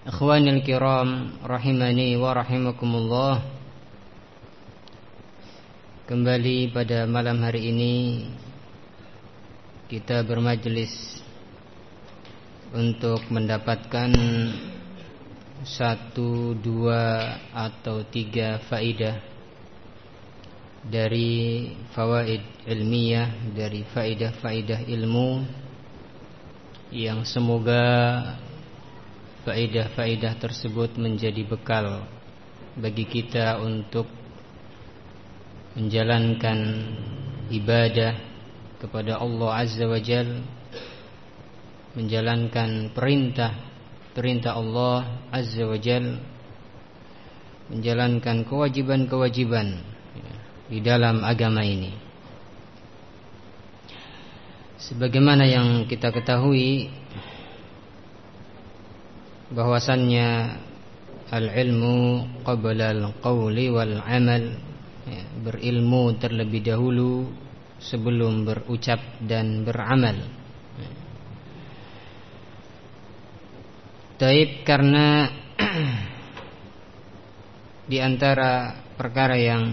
Ikhwanil kiram rahimani wa rahimakumullah. Kembali pada malam hari ini Kita bermajlis Untuk mendapatkan Satu, dua atau tiga faidah Dari fawaid ilmiah Dari faidah-faidah ilmu Yang semoga Faedah-faedah tersebut menjadi bekal Bagi kita untuk Menjalankan Ibadah Kepada Allah Azza wa Jal Menjalankan perintah Perintah Allah Azza wa Jal Menjalankan kewajiban-kewajiban Di dalam agama ini. Sebagaimana yang kita ketahui bahwasannya al-ilmu qabla al-qawli wal amal ya, berilmu terlebih dahulu sebelum berucap dan beramal ya. Taib karena di antara perkara yang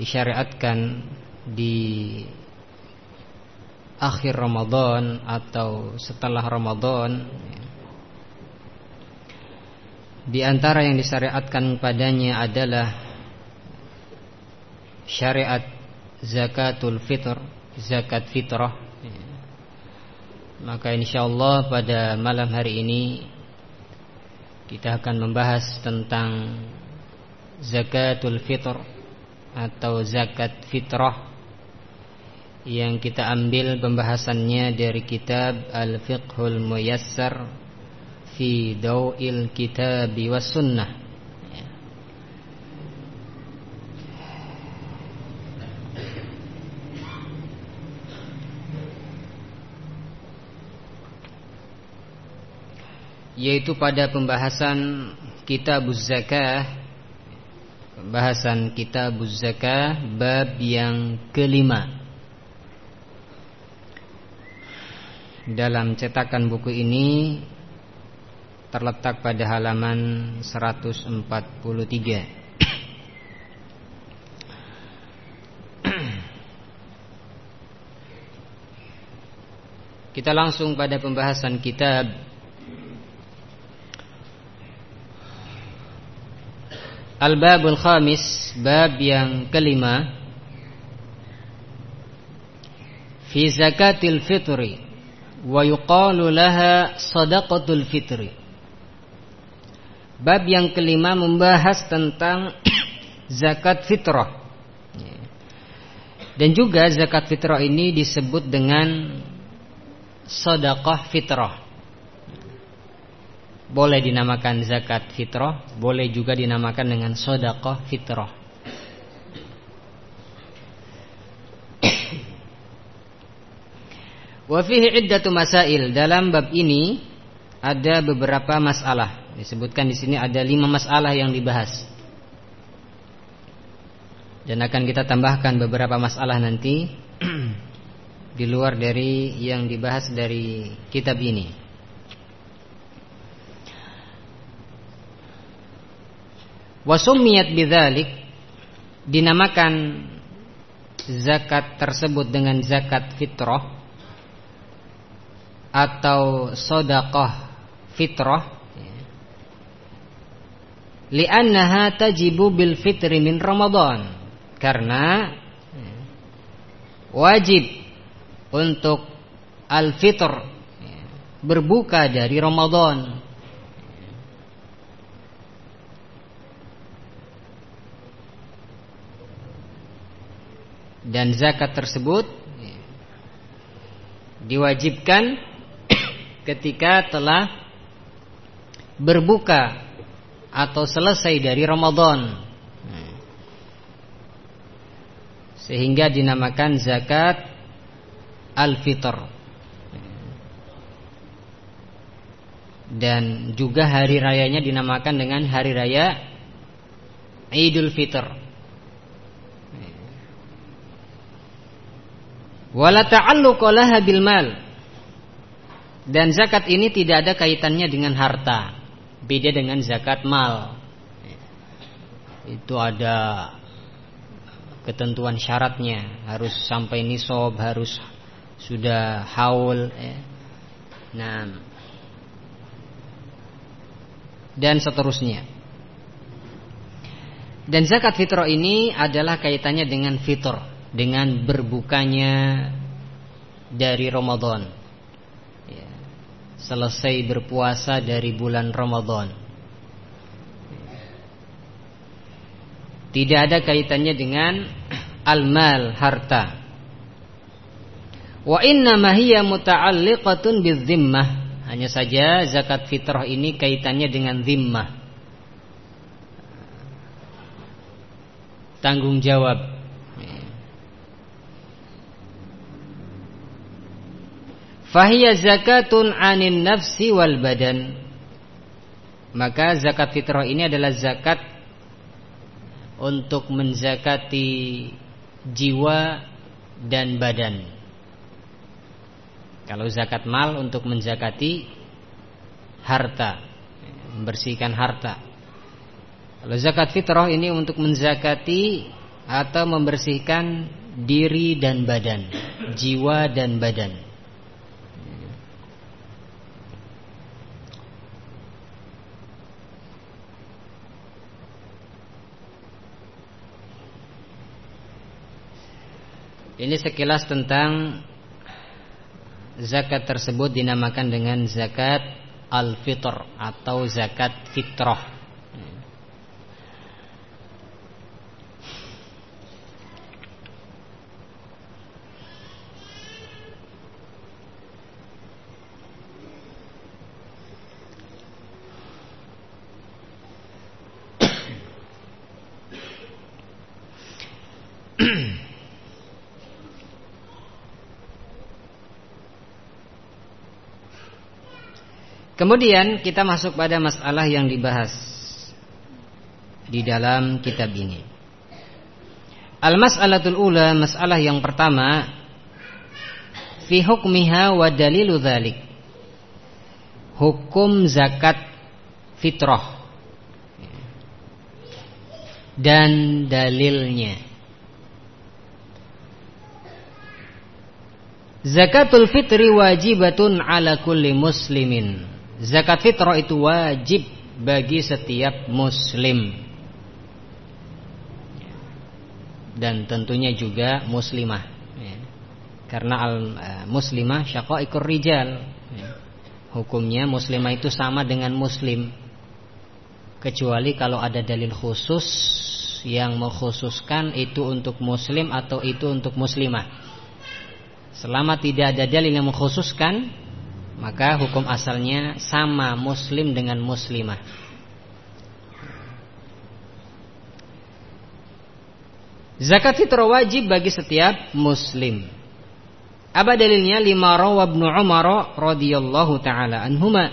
disyariatkan di akhir Ramadan atau setelah Ramadan ya, di antara yang disyariatkan padanya adalah syariat zakatul fitr, zakat fitrah. Maka insyaallah pada malam hari ini kita akan membahas tentang zakatul fitr atau zakat fitrah yang kita ambil pembahasannya dari kitab Al-Fiqhul Muyassar fi daw'il kitab was sunnah. Yaitu pada pembahasan kitab zakah pembahasan kitab zakah bab yang kelima. Dalam cetakan buku ini terletak pada halaman 143 Kita langsung pada pembahasan kitab. Al-Babul Khamis Bab yang kelima. Fi zakatil fitri Wa yuqalu laha sadaqatul fitri Bab yang kelima membahas tentang zakat fitrah. Dan juga zakat fitrah ini disebut dengan sedekah fitrah. Boleh dinamakan zakat fitrah, boleh juga dinamakan dengan sedekah fitrah. Wa fihi iddatu masail. Dalam bab ini ada beberapa masalah. Disebutkan di sini ada lima masalah yang dibahas. Dan akan kita tambahkan beberapa masalah nanti di luar dari yang dibahas dari kitab ini. Wasumiyat bidzalik dinamakan zakat tersebut dengan zakat fitrah atau sodaqah fitrah li'annaha tajibu bil fitri min Ramadan. Karena wajib untuk al-fitr berbuka dari Ramadan. Dan zakat tersebut diwajibkan ketika telah berbuka atau selesai dari Ramadan. Sehingga dinamakan zakat al-fitr. Dan juga hari rayanya dinamakan dengan hari raya Idul Fitr. Wala. Dan zakat ini tidak ada kaitannya dengan harta. Beda dengan zakat mal. Itu ada ketentuan syaratnya, harus sampai nisob, harus sudah haul. Nah, dan seterusnya. Dan zakat fitrah ini adalah kaitannya dengan fitr, dengan berbukanya dari Ramadan selesai berpuasa dari bulan Ramadan. Tidak ada kaitannya dengan al-mal harta. Wa inna hiya muta'alliqatun bidzimmah. Hanya saja zakat fitrah ini kaitannya dengan zimmah. Tanggung jawab Fahiyya zakatun anin nafsi wal badan. Maka zakat fitrah ini adalah zakat Untuk menzakati jiwa dan badan. Kalau zakat mal untuk menzakati harta Membersihkan harta. Kalau zakat fitrah ini untuk menzakati Atau membersihkan diri dan badan Jiwa dan badan Ini sekilas tentang zakat tersebut dinamakan dengan zakat al-fitr atau zakat fitrah. Kemudian kita masuk pada masalah yang dibahas di dalam kitab ini. Al-mas'alatul ula, masalah yang pertama fi hukmiha wa dalilu dzalik. Hukum zakat fitrah dan dalilnya. Zakatul fitri wajibatun ala kulli muslimin Zakat fitrah itu wajib bagi setiap muslim. Dan tentunya juga muslimah. Ya. karena al uh, muslimah syaqaiqur rijal. Ya. hukumnya muslimah itu sama dengan muslim. Kecuali kalau ada dalil khusus yang mengkhususkan itu untuk muslim atau itu untuk muslimah. Selama tidak ada dalil yang mengkhususkan maka hukum asalnya sama muslim dengan muslimah. Zakat fitrah wajib bagi setiap muslim. Apa dalilnya? Lima rawa ibnu Umar radhiyallahu taala anhuma.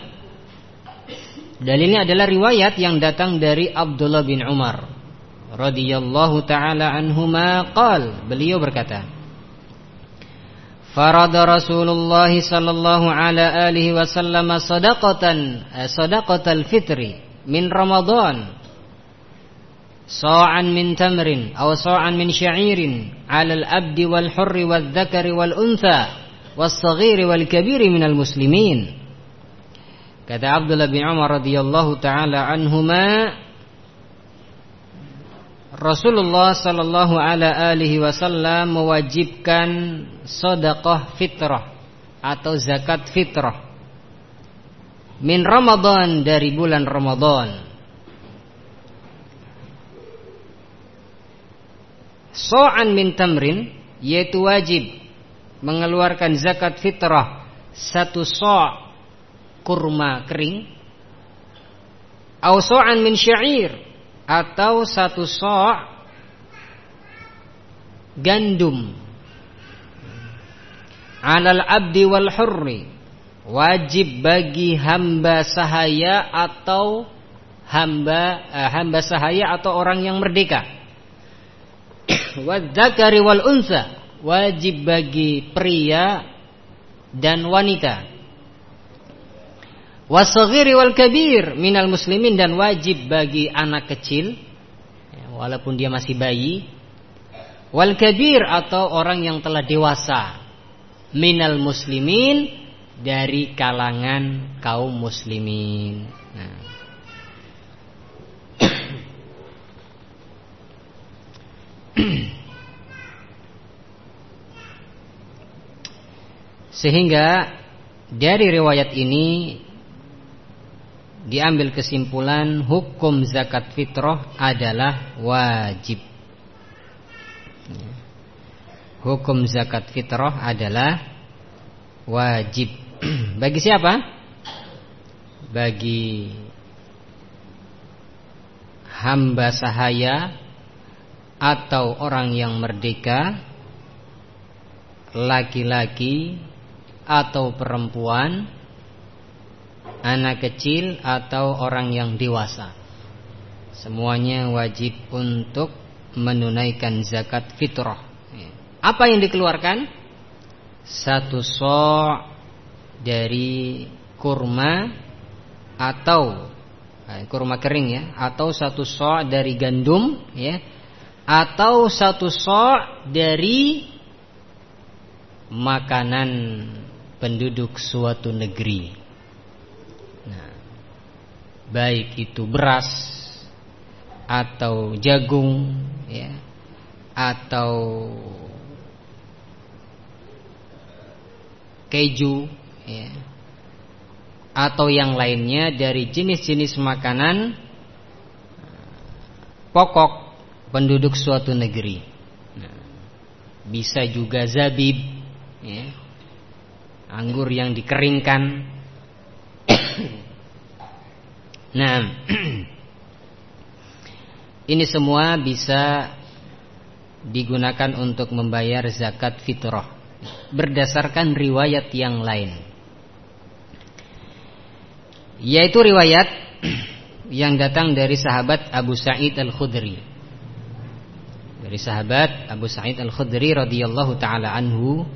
Dalilnya adalah riwayat yang datang dari Abdullah bin Umar radhiyallahu taala anhuma qal beliau berkata فرض رسول الله صلى الله على آله وسلم صدقة صدقة الفطر من رمضان. صاعا من تمر أو صاعا من شعير على الأبد والحر والذكر والأنثى والصغير والكبير من المسلمين. kata Abdullah bin Umar radhiyallahu taala anhuma Rasulullah sallallahu alaihi wasallam mewajibkan sedekah fitrah atau zakat fitrah min Ramadan dari bulan Ramadan. So'an min tamrin yaitu wajib mengeluarkan zakat fitrah satu so' kurma kering Au so'an min syair atau satu so' gandum. Alal abdi wal hurri wajib bagi hamba sahaya atau hamba eh, hamba sahaya atau orang yang merdeka. Wadzakari wal unsa wajib bagi pria dan wanita. Wasaghiri wal kabir minal muslimin dan wajib bagi anak kecil ya, walaupun dia masih bayi wal kabir atau orang yang telah dewasa minal muslimin dari kalangan kaum muslimin. Nah. Sehingga dari riwayat ini diambil kesimpulan hukum zakat fitrah adalah wajib. Hukum zakat fitrah adalah wajib. Bagi siapa? Bagi hamba sahaya atau orang yang merdeka laki-laki atau perempuan anak kecil atau orang yang dewasa. Semuanya wajib untuk menunaikan zakat fitrah. Apa yang dikeluarkan? Satu so' dari kurma atau eh, kurma kering ya, atau satu so' dari gandum ya, atau satu so' dari makanan penduduk suatu negeri baik itu beras atau jagung ya atau keju ya atau yang lainnya dari jenis-jenis makanan pokok penduduk suatu negeri. Nah, bisa juga zabib, ya, anggur yang dikeringkan, Nah, ini semua bisa digunakan untuk membayar zakat fitrah berdasarkan riwayat yang lain. Yaitu riwayat yang datang dari sahabat Abu Sa'id Al-Khudri. Dari sahabat Abu Sa'id Al-Khudri radhiyallahu taala anhu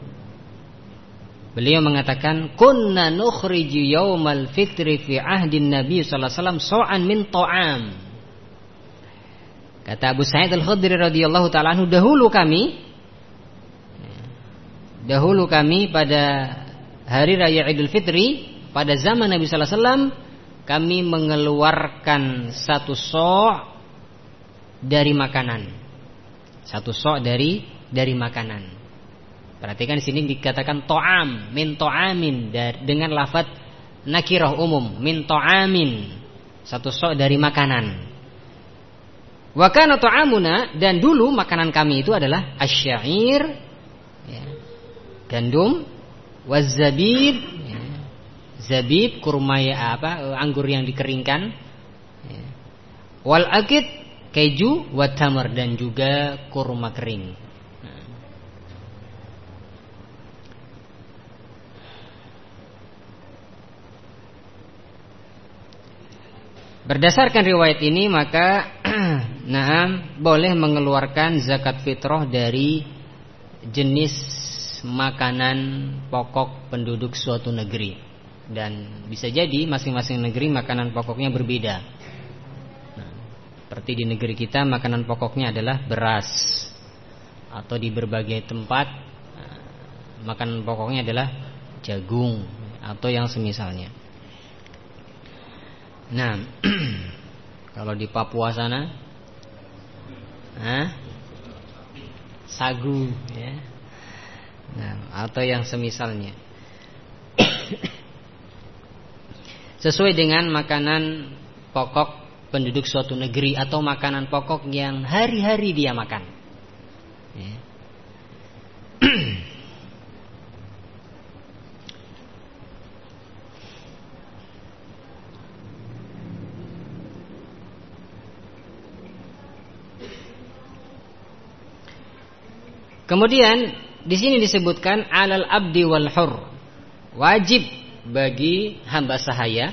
Beliau mengatakan kunna nukhriju yaumal fitri fi ahdin Nabi sallallahu alaihi wasallam so'an min ta'am. Kata Abu Sa'id Al-Khudri radhiyallahu taala anhu dahulu kami dahulu kami pada hari raya Idul Fitri pada zaman Nabi sallallahu alaihi wasallam kami mengeluarkan satu so' dari makanan. Satu so' dari dari makanan. Perhatikan di sini dikatakan to'am, min to'amin dengan lafaz nakirah umum, min to'amin. Satu sok dari makanan. Wa kana to'amuna dan dulu makanan kami itu adalah asyair ya, gandum, wazabib, ya, zabib kurma ya, apa anggur yang dikeringkan. Ya, wal akid keju, watamar dan juga kurma kering. Berdasarkan riwayat ini maka Naam boleh mengeluarkan zakat fitrah dari jenis makanan pokok penduduk suatu negeri dan bisa jadi masing-masing negeri makanan pokoknya berbeda. Nah, seperti di negeri kita makanan pokoknya adalah beras atau di berbagai tempat nah, makanan pokoknya adalah jagung atau yang semisalnya. Nah, kalau di Papua sana, Hah? sagu, ya. Nah, atau yang semisalnya. Sesuai dengan makanan pokok penduduk suatu negeri atau makanan pokok yang hari-hari dia makan. Ya. Kemudian di sini disebutkan alal abdi wal hur. Wajib bagi hamba sahaya,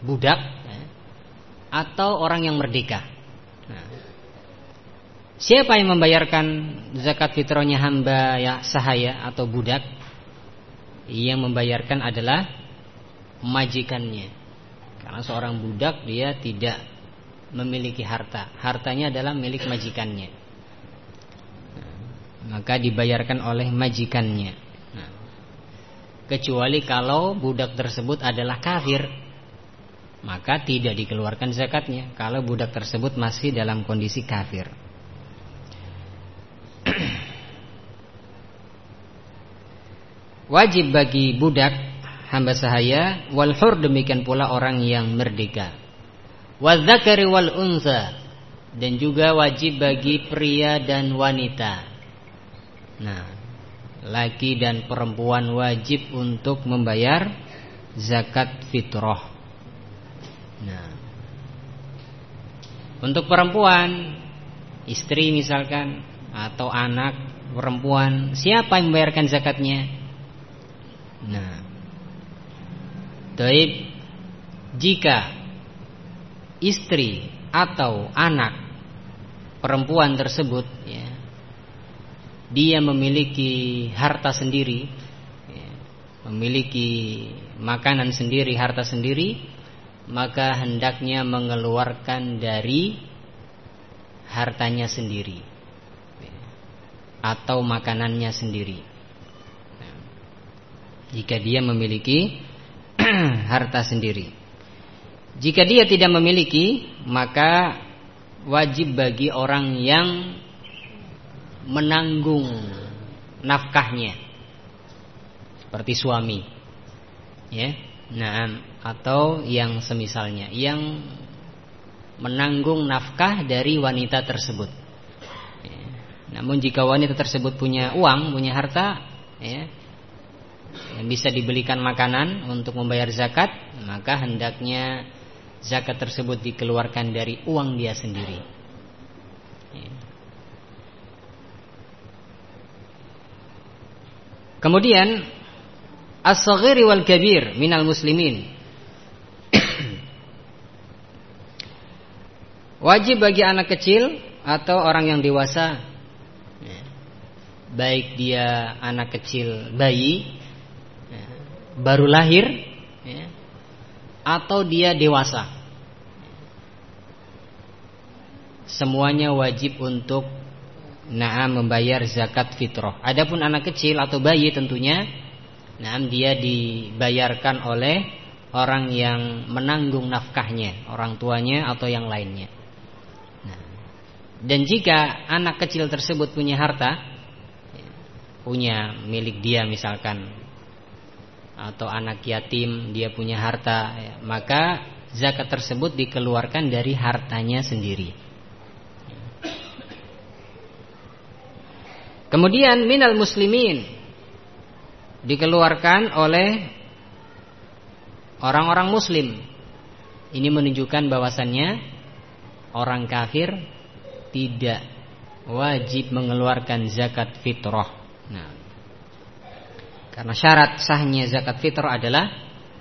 budak ya, atau orang yang merdeka. Nah, siapa yang membayarkan zakat fitrahnya hamba ya sahaya atau budak? Yang membayarkan adalah majikannya. Karena seorang budak dia tidak memiliki harta. Hartanya adalah milik majikannya. Maka dibayarkan oleh majikannya. Nah, kecuali kalau budak tersebut adalah kafir, maka tidak dikeluarkan zakatnya. Kalau budak tersebut masih dalam kondisi kafir. Wajib bagi budak hamba sahaya wal hur demikian pula orang yang merdeka. Wadzakari wal unsa dan juga wajib bagi pria dan wanita. Nah, laki dan perempuan wajib untuk membayar zakat fitrah. Nah, untuk perempuan, istri misalkan atau anak perempuan, siapa yang membayarkan zakatnya? Nah, Taib jika istri atau anak perempuan tersebut ya, dia memiliki harta sendiri, ya, memiliki makanan sendiri, harta sendiri, maka hendaknya mengeluarkan dari hartanya sendiri ya, atau makanannya sendiri. Jika dia memiliki harta sendiri. Jika dia tidak memiliki, maka wajib bagi orang yang menanggung nafkahnya. Seperti suami. Ya. Nah, atau yang semisalnya yang menanggung nafkah dari wanita tersebut. Ya. Namun jika wanita tersebut punya uang, punya harta, ya, yang bisa dibelikan makanan untuk membayar zakat, maka hendaknya zakat tersebut dikeluarkan dari uang dia sendiri. Ya. Kemudian as-saghiri wal kabir minal muslimin. Wajib bagi anak kecil atau orang yang dewasa ya. Baik dia anak kecil bayi baru lahir ya, atau dia dewasa. Semuanya wajib untuk naam membayar zakat fitrah. Adapun anak kecil atau bayi tentunya naam dia dibayarkan oleh orang yang menanggung nafkahnya, orang tuanya atau yang lainnya. Nah, dan jika anak kecil tersebut punya harta, ya, punya milik dia misalkan atau anak yatim dia punya harta maka zakat tersebut dikeluarkan dari hartanya sendiri. Kemudian minal muslimin dikeluarkan oleh orang-orang muslim. Ini menunjukkan bahwasannya orang kafir tidak wajib mengeluarkan zakat fitrah. Nah, karena syarat sahnya zakat fitrah adalah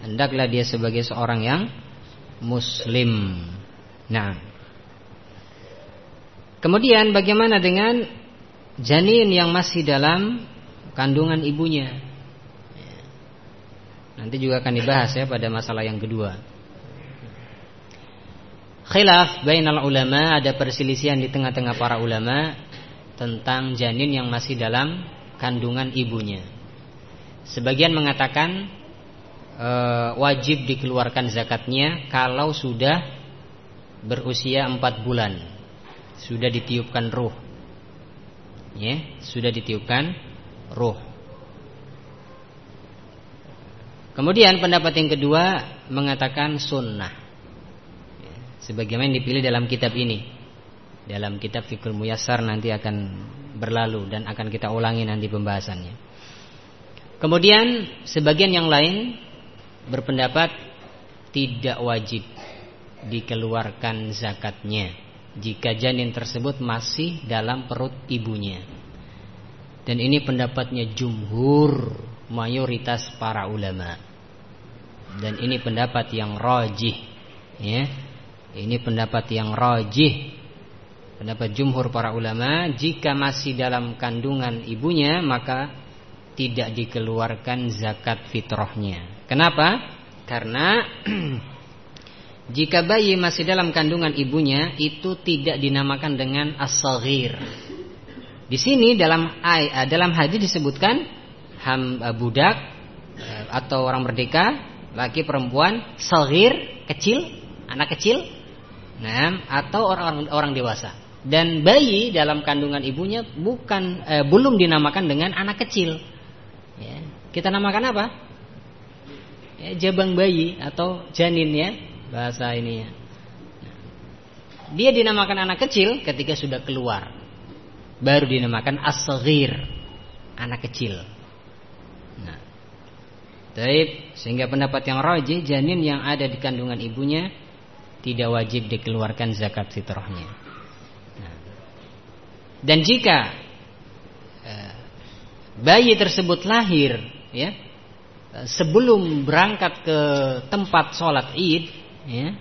hendaklah dia sebagai seorang yang muslim. Nah. Kemudian bagaimana dengan janin yang masih dalam kandungan ibunya? Nanti juga akan dibahas ya pada masalah yang kedua. Khilaf bainal ulama ada perselisihan di tengah-tengah para ulama tentang janin yang masih dalam kandungan ibunya. Sebagian mengatakan e, wajib dikeluarkan zakatnya kalau sudah berusia empat bulan, sudah ditiupkan ruh, ya, sudah ditiupkan ruh. Kemudian pendapat yang kedua mengatakan sunnah, ya, sebagaimana dipilih dalam kitab ini. Dalam kitab Fikul Muyassar nanti akan berlalu dan akan kita ulangi nanti pembahasannya. Kemudian sebagian yang lain berpendapat tidak wajib dikeluarkan zakatnya jika janin tersebut masih dalam perut ibunya. Dan ini pendapatnya jumhur mayoritas para ulama. Dan ini pendapat yang rajih ya. Ini pendapat yang rajih. Pendapat jumhur para ulama jika masih dalam kandungan ibunya maka tidak dikeluarkan zakat fitrahnya. Kenapa? Karena jika bayi masih dalam kandungan ibunya itu tidak dinamakan dengan as-saghir. Di sini dalam eh, dalam hadis disebutkan ham eh, budak eh, atau orang merdeka, laki perempuan, saghir, kecil, anak kecil, nah, atau orang orang dewasa. Dan bayi dalam kandungan ibunya bukan eh, belum dinamakan dengan anak kecil. Ya. Kita namakan apa? Ya, jabang bayi atau janin ya bahasa ini ya. Dia dinamakan anak kecil ketika sudah keluar. Baru dinamakan as anak kecil. Nah. Taib, sehingga pendapat yang rajih janin yang ada di kandungan ibunya tidak wajib dikeluarkan zakat fitrahnya. Nah. Dan jika bayi tersebut lahir ya sebelum berangkat ke tempat sholat id ya.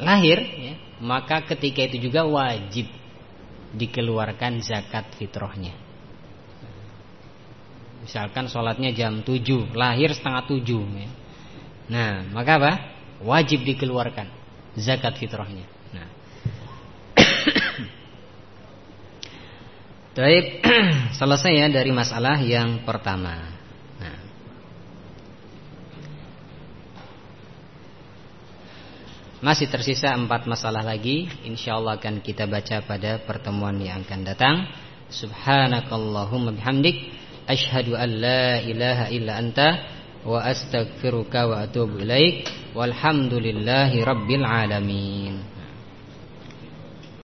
Lahir ya, maka ketika itu juga wajib dikeluarkan zakat fitrahnya. Misalkan sholatnya jam 7 lahir setengah 7 ya. nah maka apa? Wajib dikeluarkan zakat fitrahnya. Baik, selesai ya dari masalah yang pertama. Nah. Masih tersisa empat masalah lagi. Insya Allah akan kita baca pada pertemuan yang akan datang. Subhanakallahumma bihamdik. Ashhadu an la ilaha illa anta. Wa astaghfiruka wa atubu ilaik. Walhamdulillahi rabbil alamin.